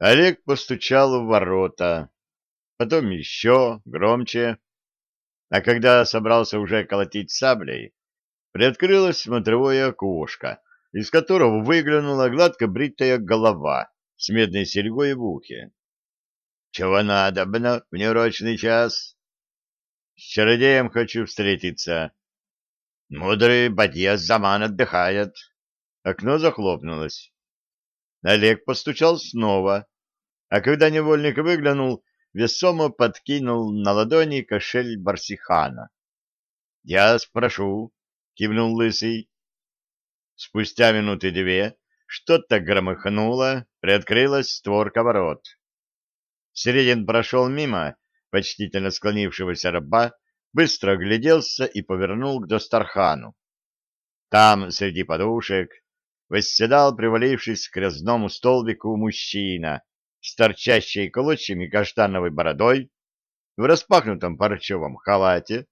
Олег постучал в ворота, потом еще громче, а когда собрался уже колотить саблей, приоткрылось смотровое окошко, из которого выглянула гладко бритая голова с медной серьгой в ухе. — Чего надо, бно, в неурочный час? — С чародеем хочу встретиться. — Мудрый бадья заман отдыхает. Окно захлопнулось. Олег постучал снова, а когда невольник выглянул, весомо подкинул на ладони кошель Барсихана. — Я спрошу, — кивнул Лысый. Спустя минуты две что-то громыхнуло, приоткрылась створка ворот. Середин прошел мимо почтительно склонившегося раба, быстро огляделся и повернул к Достархану. Там, среди подушек, восседал, привалившись к грязному столбику, мужчина с торчащей колочьями каштановой бородой, в распахнутом парчевом халате,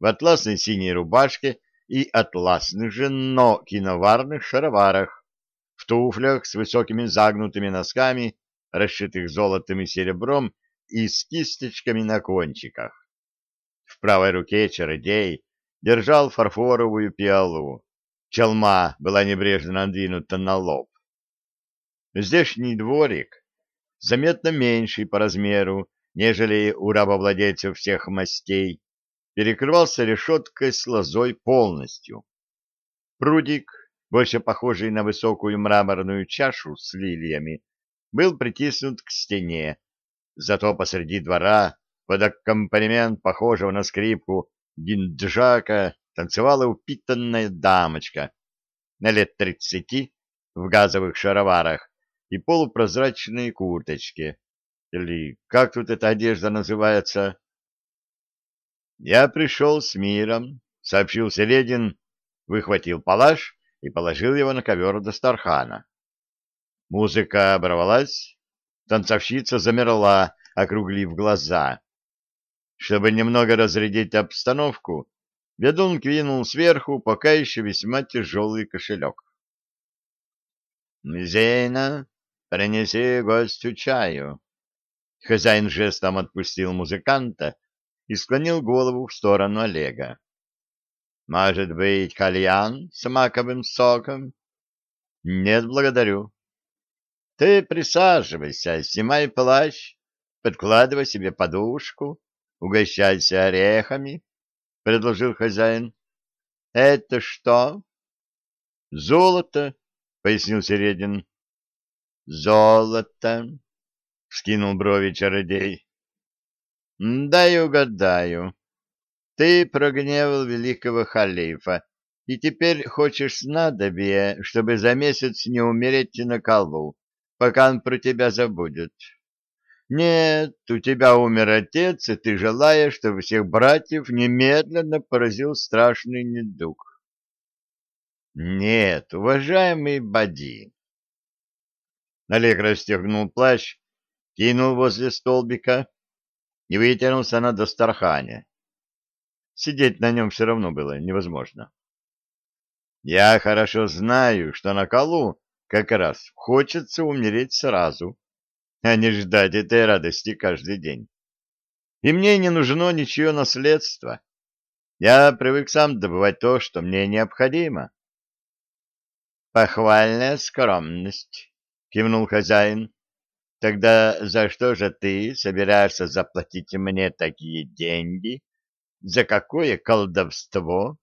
в атласной синей рубашке и атласных же, но киноварных шароварах, в туфлях с высокими загнутыми носками, расшитых золотом и серебром, и с кисточками на кончиках. В правой руке чародей держал фарфоровую пиалу. Челма была небрежно надвинута на лоб. Здешний дворик, заметно меньший по размеру, нежели у рабовладельцев всех мастей, перекрывался решеткой с лозой полностью. Прудик, больше похожий на высокую мраморную чашу с лилиями, был притиснут к стене, зато посреди двора, под аккомпанемент похожего на скрипку гинджака, танцевала упитанная дамочка на лет тридцати в газовых шароварах и полупрозрачной курточке. Или как тут эта одежда называется? «Я пришел с миром», — сообщил Селедин, выхватил палаш и положил его на ковер до Стархана. Музыка оборвалась, танцовщица замерла, округлив глаза. Чтобы немного разрядить обстановку, ведун кинул сверху пока еще весьма тяжелый кошелек. «Зейна, принеси гостю чаю». Хозяин жестом отпустил музыканта, и склонил голову в сторону Олега. «Может быть, кальян с маковым соком?» «Нет, благодарю». «Ты присаживайся, снимай плащ, подкладывай себе подушку, угощайся орехами», — предложил хозяин. «Это что?» «Золото», — пояснил Середин. «Золото», — вскинул брови чародей. Дай угадаю. Ты прогневал великого халифа, и теперь хочешь снадобье, чтобы за месяц не умереть на колу, пока он про тебя забудет. Нет, у тебя умер отец, и ты желаешь, чтобы всех братьев немедленно поразил страшный недуг. Нет, уважаемый Бади. Олег расстегнул плащ, кинул возле столбика, и вытянулся на Достархане. Сидеть на нем все равно было невозможно. Я хорошо знаю, что на колу как раз хочется умереть сразу, а не ждать этой радости каждый день. И мне не нужно ничего наследства. Я привык сам добывать то, что мне необходимо. Похвальная скромность, кивнул хозяин. Тогда за что же ты собираешься заплатить мне такие деньги? За какое колдовство?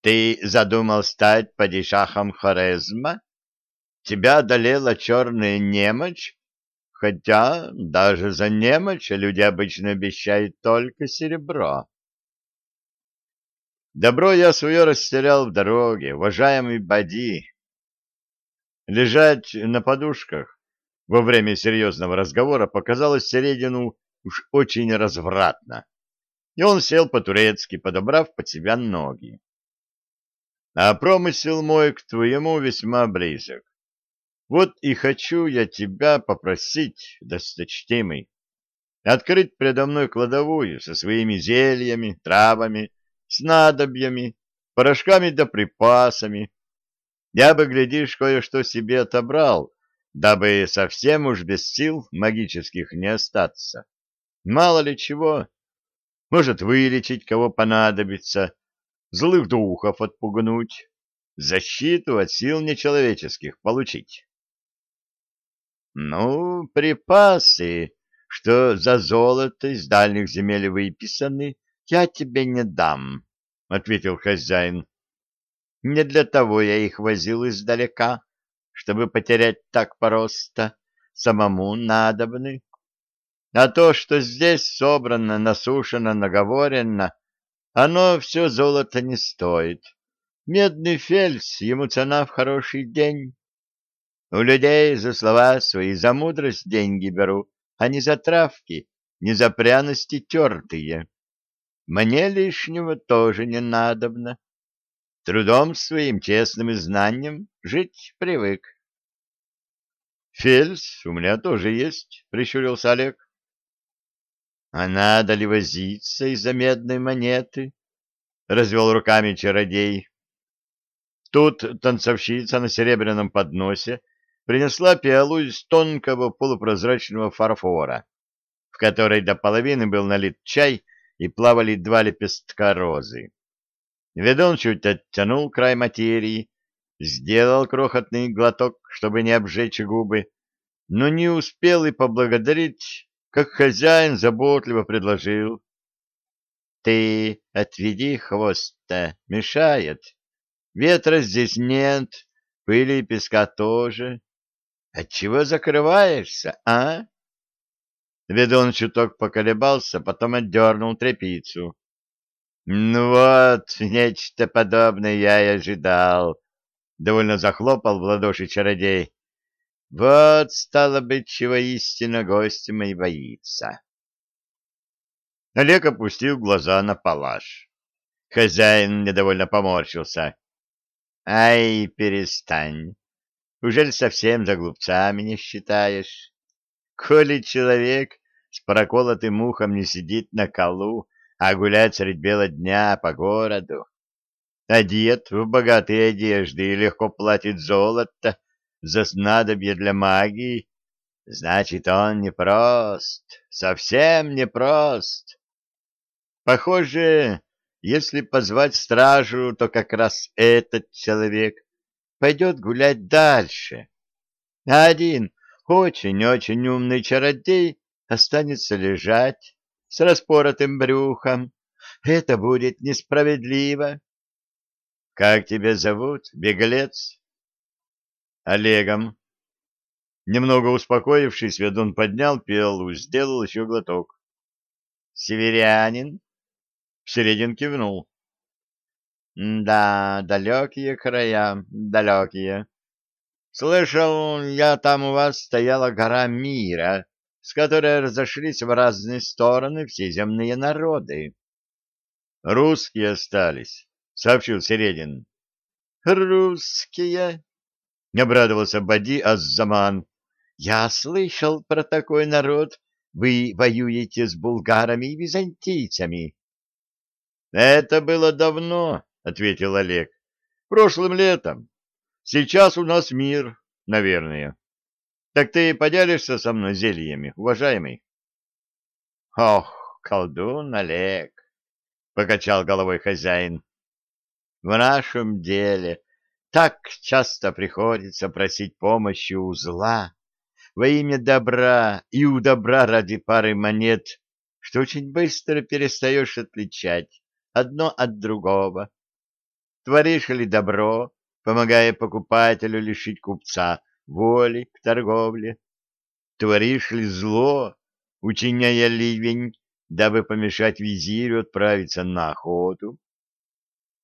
Ты задумал стать падишахом Хорезма? Тебя одолела черная немочь? Хотя даже за немочь люди обычно обещают только серебро. Добро я свое растерял в дороге, уважаемый Бади. Лежать на подушках во время серьезного разговора показалось Середину уж очень развратно, и он сел по-турецки, подобрав под себя ноги. А промысел мой к твоему весьма близок. Вот и хочу я тебя попросить, досточтимый, открыть предо мной кладовую со своими зельями, травами, снадобьями, порошками да припасами. Я бы, глядишь, кое-что себе отобрал, дабы совсем уж без сил магических не остаться. Мало ли чего. Может, вылечить кого понадобится, злых духов отпугнуть, защиту от сил нечеловеческих получить. Ну, припасы, что за золото из дальних земель выписаны, я тебе не дам, — ответил хозяин. Не для того я их возил издалека, чтобы потерять так просто, самому надобны. А то, что здесь собрано, насушено, наговорено, оно все золото не стоит. Медный фельдс, ему цена в хороший день. У людей за слова свои, за мудрость деньги беру, а не за травки, не за пряности тертые. Мне лишнего тоже не надобно. Трудом своим, честным и знанием жить привык. — Фельс у меня тоже есть, — прищурился Олег. — А надо ли возиться из-за медной монеты? — развел руками чародей. Тут танцовщица на серебряном подносе принесла пиалу из тонкого полупрозрачного фарфора, в которой до половины был налит чай и плавали два лепестка розы. Ведун чуть оттянул край материи, сделал крохотный глоток, чтобы не обжечь губы, но не успел и поблагодарить, как хозяин заботливо предложил. — Ты отведи хвост-то, мешает. Ветра здесь нет, пыли и песка тоже. Отчего закрываешься, а? Ведун чуток поколебался, потом отдернул тряпицу. Ну вот, нечто подобное я и ожидал. Довольно захлопал в ладоши чародей. Вот, стало быть, чего истинно гость мой боится. Олег опустил глаза на палаш. Хозяин недовольно поморщился. — Ай, перестань. Ужель совсем за глупцами не считаешь? Коли человек с проколотым ухом не сидит на колу, а гуляет средь бела дня по городу, одет в богатые одежды и легко платит золото за снадобье для магии, значит, он непрост, совсем непрост. Похоже, если позвать стражу, то как раз этот человек — пойдет гулять дальше. А один очень-очень умный чародей останется лежать с распоротым брюхом. Это будет несправедливо. Как тебя зовут, беглец? Олегом. Немного успокоившись, ведун поднял пиалу, сделал еще глоток. Северянин? Середин кивнул. Да, далекие края, далекие. Слышал, я там у вас стояла гора мира, с которой разошлись в разные стороны все земные народы. Русские остались, сообщил Середин. Русские? Не обрадовался Бади Аззаман. Я слышал про такой народ. Вы воюете с булгарами и византийцами. Это было давно, — ответил Олег. — Прошлым летом. Сейчас у нас мир, наверное. Так ты поделишься со мной зельями, уважаемый? — Ох, колдун Олег! — покачал головой хозяин. — В нашем деле так часто приходится просить помощи у зла во имя добра и у добра ради пары монет, что очень быстро перестаешь отличать одно от другого. Творишь ли добро, помогая покупателю лишить купца воли к торговле? Творишь ли зло, учиняя ливень, дабы помешать визирю отправиться на охоту?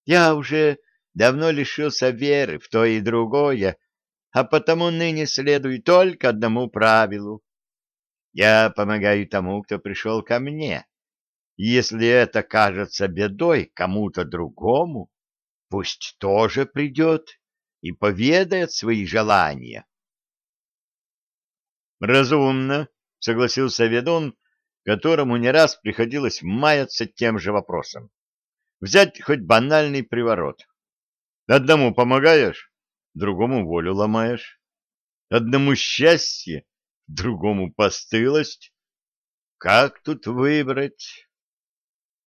Я уже давно лишился веры в то и другое, а потому ныне следую только одному правилу. Я помогаю тому, кто пришел ко мне. Если это кажется бедой кому-то другому, пусть тоже придет и поведает свои желания. Разумно, согласился ведун, которому не раз приходилось маяться тем же вопросом. Взять хоть банальный приворот. Одному помогаешь, другому волю ломаешь. Одному счастье, другому постылость. Как тут выбрать?